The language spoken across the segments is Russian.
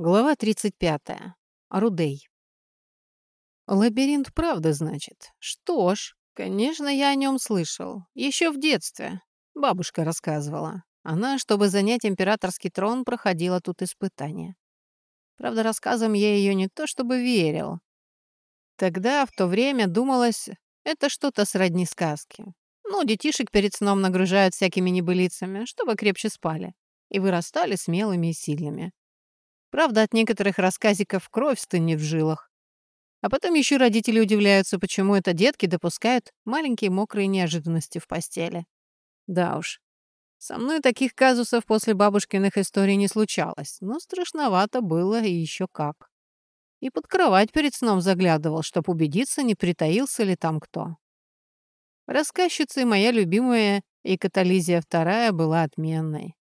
Глава 35. Рудей. Лабиринт правда, значит. Что ж, конечно, я о нем слышал. Еще в детстве. Бабушка рассказывала. Она, чтобы занять императорский трон, проходила тут испытания. Правда, рассказам я ее не то чтобы верил. Тогда, в то время, думалось, это что-то сродни сказки. Ну, детишек перед сном нагружают всякими небылицами, чтобы крепче спали. И вырастали смелыми и сильными. Правда, от некоторых рассказиков кровь стынет в жилах. А потом еще родители удивляются, почему это детки допускают маленькие мокрые неожиданности в постели. Да уж. Со мной таких казусов после бабушкиных историй не случалось, но страшновато было и еще как. И под кровать перед сном заглядывал, чтоб убедиться, не притаился ли там кто. Рассказчицей моя любимая и Катализия вторая была отменной.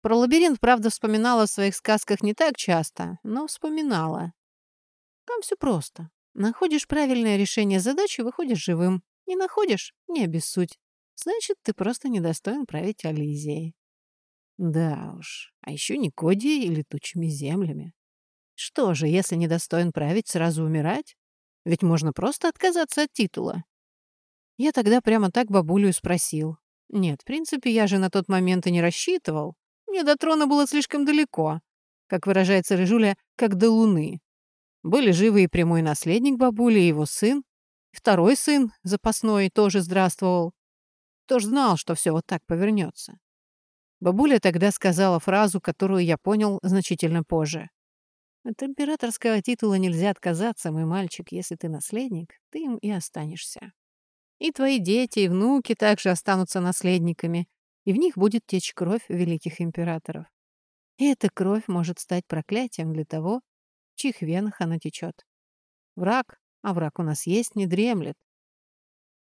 Про лабиринт, правда, вспоминала в своих сказках не так часто, но вспоминала. Там все просто. Находишь правильное решение задачи, выходишь живым. Не находишь — не обессудь. Значит, ты просто недостоин править Ализией. Да уж, а еще не Коди и летучими землями. Что же, если недостоин править, сразу умирать? Ведь можно просто отказаться от титула. Я тогда прямо так бабулю спросил. Нет, в принципе, я же на тот момент и не рассчитывал. Мне до трона было слишком далеко. Как выражается Рыжуля, как до луны. Были живы и прямой наследник бабули, и его сын. Второй сын, запасной, тоже здравствовал. Тоже знал, что все вот так повернется. Бабуля тогда сказала фразу, которую я понял значительно позже. От императорского титула нельзя отказаться, мой мальчик. Если ты наследник, ты им и останешься. И твои дети, и внуки также останутся наследниками и в них будет течь кровь великих императоров. И эта кровь может стать проклятием для того, в чьих венах она течет. Враг, а враг у нас есть, не дремлет.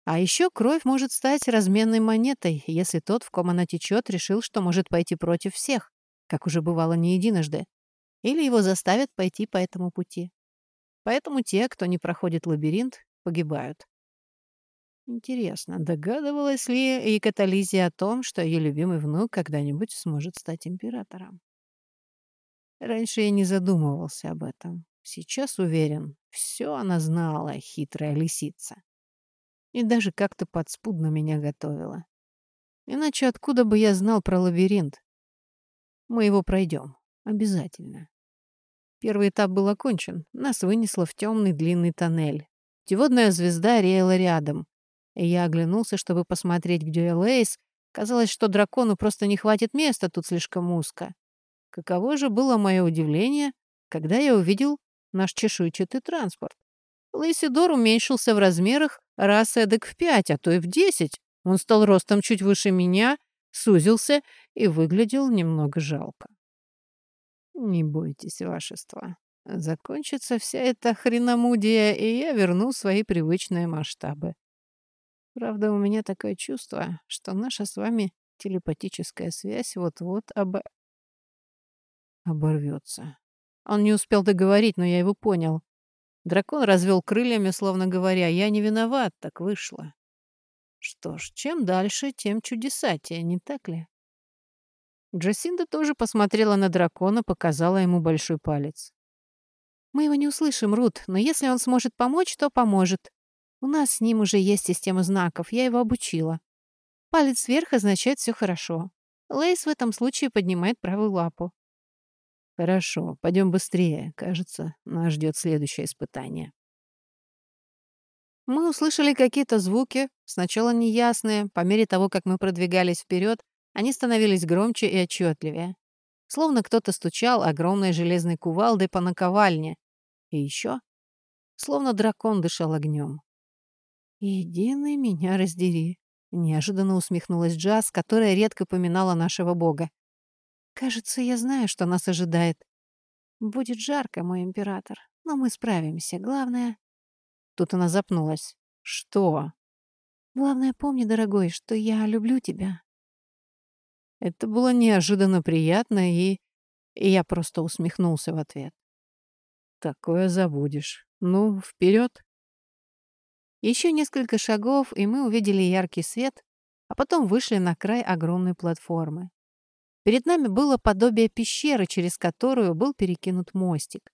А еще кровь может стать разменной монетой, если тот, в ком она течет, решил, что может пойти против всех, как уже бывало не единожды, или его заставят пойти по этому пути. Поэтому те, кто не проходит лабиринт, погибают. Интересно, догадывалась ли Екатализия о том, что ее любимый внук когда-нибудь сможет стать императором? Раньше я не задумывался об этом. Сейчас уверен, все она знала, хитрая лисица. И даже как-то подспудно меня готовила. Иначе откуда бы я знал про лабиринт? Мы его пройдем. Обязательно. Первый этап был окончен. Нас вынесло в темный длинный тоннель. Путеводная звезда реяла рядом. Я оглянулся, чтобы посмотреть, где Лейс. Казалось, что дракону просто не хватит места, тут слишком узко. Каково же было мое удивление, когда я увидел наш чешуйчатый транспорт. Лейсидор уменьшился в размерах раз эдак в пять, а то и в десять. Он стал ростом чуть выше меня, сузился и выглядел немного жалко. «Не бойтесь, вашество. Закончится вся эта хреномудия, и я верну свои привычные масштабы. Правда, у меня такое чувство, что наша с вами телепатическая связь вот-вот об... оборвется. Он не успел договорить, но я его понял. Дракон развел крыльями, словно говоря, «Я не виноват, так вышло». Что ж, чем дальше, тем чудесатее, не так ли? Джасинда тоже посмотрела на дракона, показала ему большой палец. «Мы его не услышим, Рут, но если он сможет помочь, то поможет. У нас с ним уже есть система знаков, я его обучила. Палец вверх означает «все хорошо». Лейс в этом случае поднимает правую лапу. Хорошо, пойдем быстрее. Кажется, нас ждет следующее испытание. Мы услышали какие-то звуки, сначала неясные, по мере того, как мы продвигались вперед, они становились громче и отчетливее. Словно кто-то стучал огромной железной кувалдой по наковальне. И еще, словно дракон дышал огнем. «Единый меня раздери», — неожиданно усмехнулась Джаз, которая редко поминала нашего бога. «Кажется, я знаю, что нас ожидает. Будет жарко, мой император, но мы справимся. Главное...» Тут она запнулась. «Что?» «Главное, помни, дорогой, что я люблю тебя». Это было неожиданно приятно, и... и я просто усмехнулся в ответ. «Такое забудешь. Ну, вперед!» Еще несколько шагов, и мы увидели яркий свет, а потом вышли на край огромной платформы. Перед нами было подобие пещеры, через которую был перекинут мостик.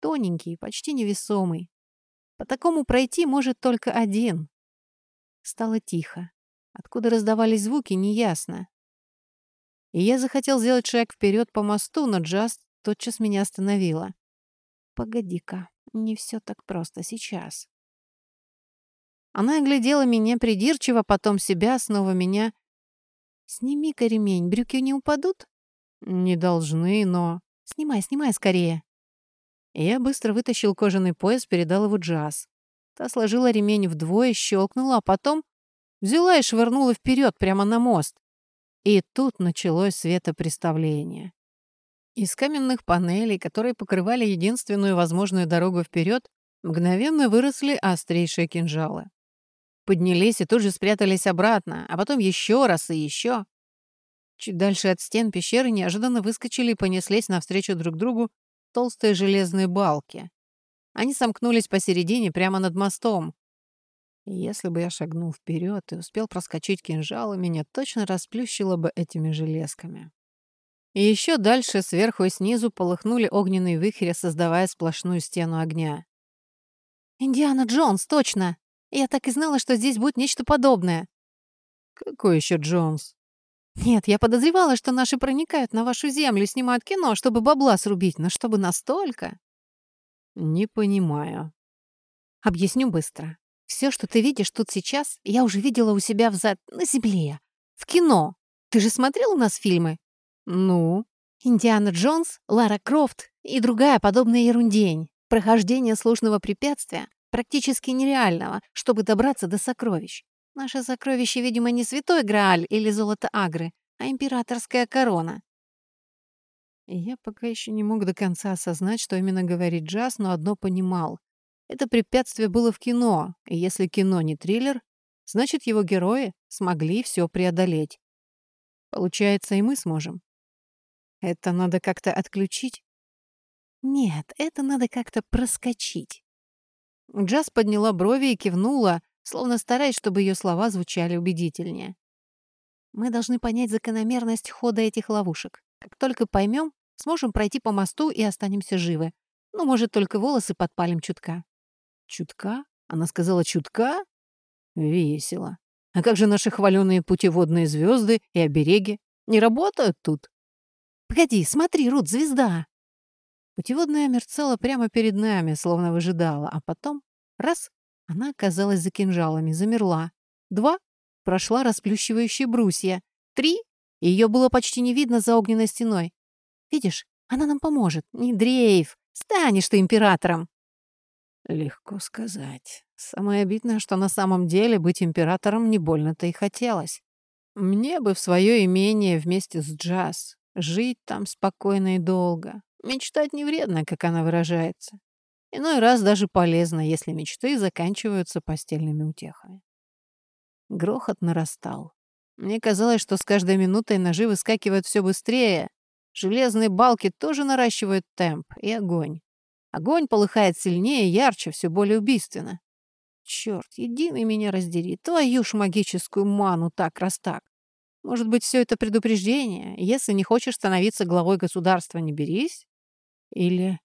Тоненький, почти невесомый. По такому пройти может только один. Стало тихо. Откуда раздавались звуки, неясно. И я захотел сделать шаг вперед по мосту, но Джаст тотчас меня остановила. «Погоди-ка, не все так просто сейчас». Она оглядела меня придирчиво, потом себя, снова меня. «Сними-ка ремень, брюки не упадут?» «Не должны, но...» «Снимай, снимай скорее!» Я быстро вытащил кожаный пояс, передал его Джаз. Та сложила ремень вдвое, щелкнула, а потом взяла и швырнула вперед, прямо на мост. И тут началось светопреставление. Из каменных панелей, которые покрывали единственную возможную дорогу вперед, мгновенно выросли острейшие кинжалы. Поднялись и тут же спрятались обратно, а потом еще раз и еще. Чуть дальше от стен пещеры неожиданно выскочили и понеслись навстречу друг другу толстые железные балки. Они сомкнулись посередине, прямо над мостом. Если бы я шагнул вперед и успел проскочить кинжалы, меня точно расплющило бы этими железками. И еще дальше, сверху и снизу, полыхнули огненные вихри, создавая сплошную стену огня. «Индиана Джонс, точно! Я так и знала, что здесь будет нечто подобное!» «Какой еще Джонс?» «Нет, я подозревала, что наши проникают на вашу землю, снимают кино, чтобы бабла срубить, но чтобы настолько...» «Не понимаю». «Объясню быстро. Все, что ты видишь тут сейчас, я уже видела у себя взад... на земле. В кино. Ты же смотрел у нас фильмы?» «Ну?» «Индиана Джонс, Лара Крофт и другая подобная ерундень. Прохождение сложного препятствия, практически нереального, чтобы добраться до сокровищ. Наше сокровище, видимо, не святой Грааль или золото Агры, а императорская корона. я пока еще не мог до конца осознать, что именно говорит Джаз, но одно понимал. Это препятствие было в кино, и если кино не триллер, значит, его герои смогли все преодолеть. Получается, и мы сможем. Это надо как-то отключить? Нет, это надо как-то проскочить. Джаз подняла брови и кивнула, словно стараясь, чтобы ее слова звучали убедительнее. Мы должны понять закономерность хода этих ловушек. Как только поймем, сможем пройти по мосту и останемся живы. Ну, может, только волосы подпалим чутка. Чутка? Она сказала чутка? Весело. А как же наши хваленые путеводные звезды и обереги? Не работают тут? Погоди, смотри, Рут, звезда! Путеводная мерцала прямо перед нами, словно выжидала, а потом — раз она оказалась за кинжалами, замерла. Два — прошла расплющивающие брусья. Три — ее было почти не видно за огненной стеной. Видишь, она нам поможет. Не дрейф. Станешь ты императором. Легко сказать. Самое обидное, что на самом деле быть императором не больно-то и хотелось. Мне бы в свое имение вместе с Джаз. Жить там спокойно и долго. Мечтать не вредно, как она выражается. Иной раз даже полезно, если мечты заканчиваются постельными утехами. Грохот нарастал. Мне казалось, что с каждой минутой ножи выскакивают все быстрее. Железные балки тоже наращивают темп и огонь. Огонь полыхает сильнее, ярче, все более убийственно. Черт, единый меня раздери, твою ж магическую ману так раз так. Может быть, все это предупреждение? Если не хочешь становиться главой государства, не берись? Или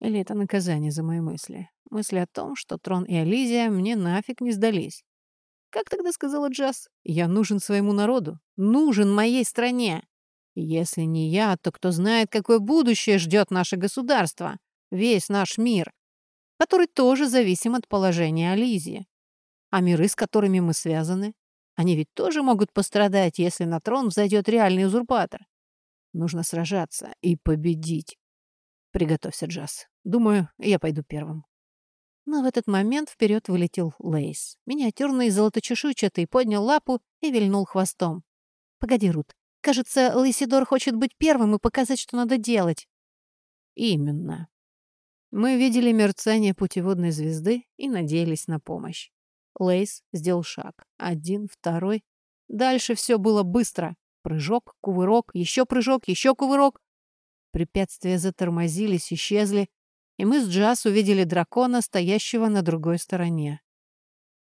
или это наказание за мои мысли? Мысли о том, что Трон и Ализия мне нафиг не сдались. Как тогда сказала Джаз? Я нужен своему народу. Нужен моей стране. Если не я, то кто знает, какое будущее ждет наше государство? Весь наш мир. Который тоже зависим от положения Ализии. А миры, с которыми мы связаны, они ведь тоже могут пострадать, если на трон взойдет реальный узурпатор. Нужно сражаться и победить. Приготовься, Джаз. Думаю, я пойду первым. Но в этот момент вперед вылетел Лейс. Миниатюрный, золоточешуйчатый, поднял лапу и вильнул хвостом. «Погоди, Рут. Кажется, Лейсидор хочет быть первым и показать, что надо делать». «Именно». Мы видели мерцание путеводной звезды и надеялись на помощь. Лейс сделал шаг. Один, второй. Дальше все было быстро. Прыжок, кувырок, еще прыжок, еще кувырок. Препятствия затормозились, исчезли, и мы с Джаз увидели дракона, стоящего на другой стороне.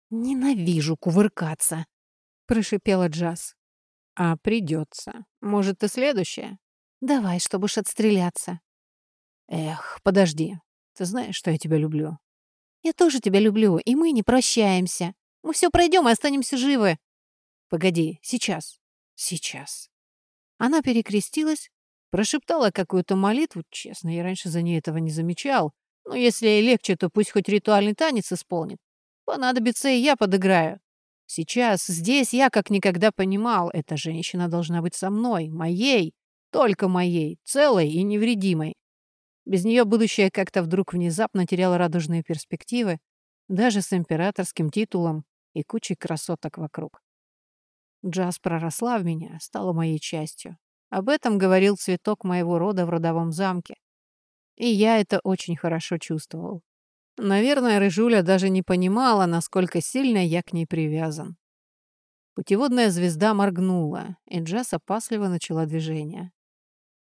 «Ненавижу кувыркаться!» — прошипела Джаз. А придется. Может, и следующее? Давай, чтобы уж отстреляться. Эх, подожди. Ты знаешь, что я тебя люблю? Я тоже тебя люблю, и мы не прощаемся. Мы все пройдем и останемся живы. Погоди, сейчас. Сейчас. Она перекрестилась, прошептала какую-то молитву. Честно, я раньше за ней этого не замечал. Но если ей легче, то пусть хоть ритуальный танец исполнит. Понадобится, и я подыграю. Сейчас, здесь я как никогда понимал, эта женщина должна быть со мной, моей, только моей, целой и невредимой. Без нее будущее как-то вдруг внезапно теряло радужные перспективы, даже с императорским титулом и кучей красоток вокруг. Джаз проросла в меня, стала моей частью. Об этом говорил цветок моего рода в родовом замке. И я это очень хорошо чувствовал. Наверное, Рыжуля даже не понимала, насколько сильно я к ней привязан. Путеводная звезда моргнула, и Джаз опасливо начала движение.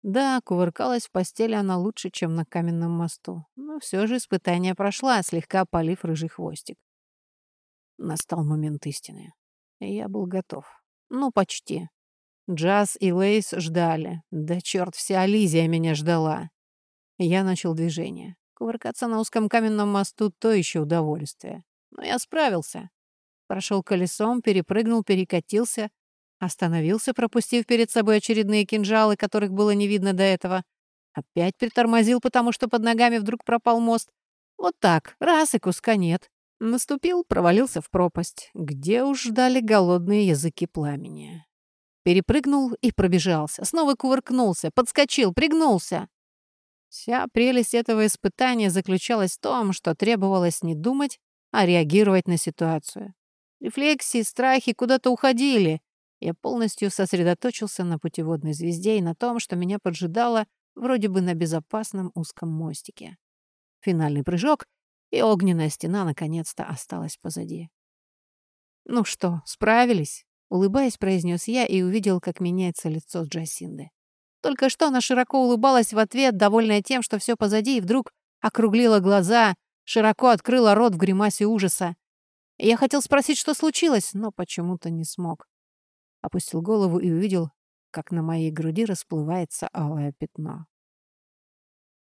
Да, кувыркалась в постели она лучше, чем на каменном мосту. Но все же испытание прошла, слегка опалив рыжий хвостик. Настал момент истины. Я был готов. Ну, почти. Джаз и Лейс ждали. Да черт, вся Ализия меня ждала. Я начал движение. Кувыркаться на узком каменном мосту — то еще удовольствие. Но я справился. Прошел колесом, перепрыгнул, перекатился, остановился, пропустив перед собой очередные кинжалы, которых было не видно до этого. Опять притормозил, потому что под ногами вдруг пропал мост. Вот так, раз и куска нет. Наступил, провалился в пропасть, где уж ждали голодные языки пламени. Перепрыгнул и пробежался. Снова кувыркнулся, подскочил, пригнулся. Вся прелесть этого испытания заключалась в том, что требовалось не думать, а реагировать на ситуацию. Рефлексии, страхи куда-то уходили. Я полностью сосредоточился на путеводной звезде и на том, что меня поджидало вроде бы на безопасном узком мостике. Финальный прыжок, и огненная стена наконец-то осталась позади. «Ну что, справились?» — улыбаясь, произнес я и увидел, как меняется лицо Джасинды. Только что она широко улыбалась в ответ, довольная тем, что все позади, и вдруг округлила глаза, широко открыла рот в гримасе ужаса. Я хотел спросить, что случилось, но почему-то не смог. Опустил голову и увидел, как на моей груди расплывается алое пятно.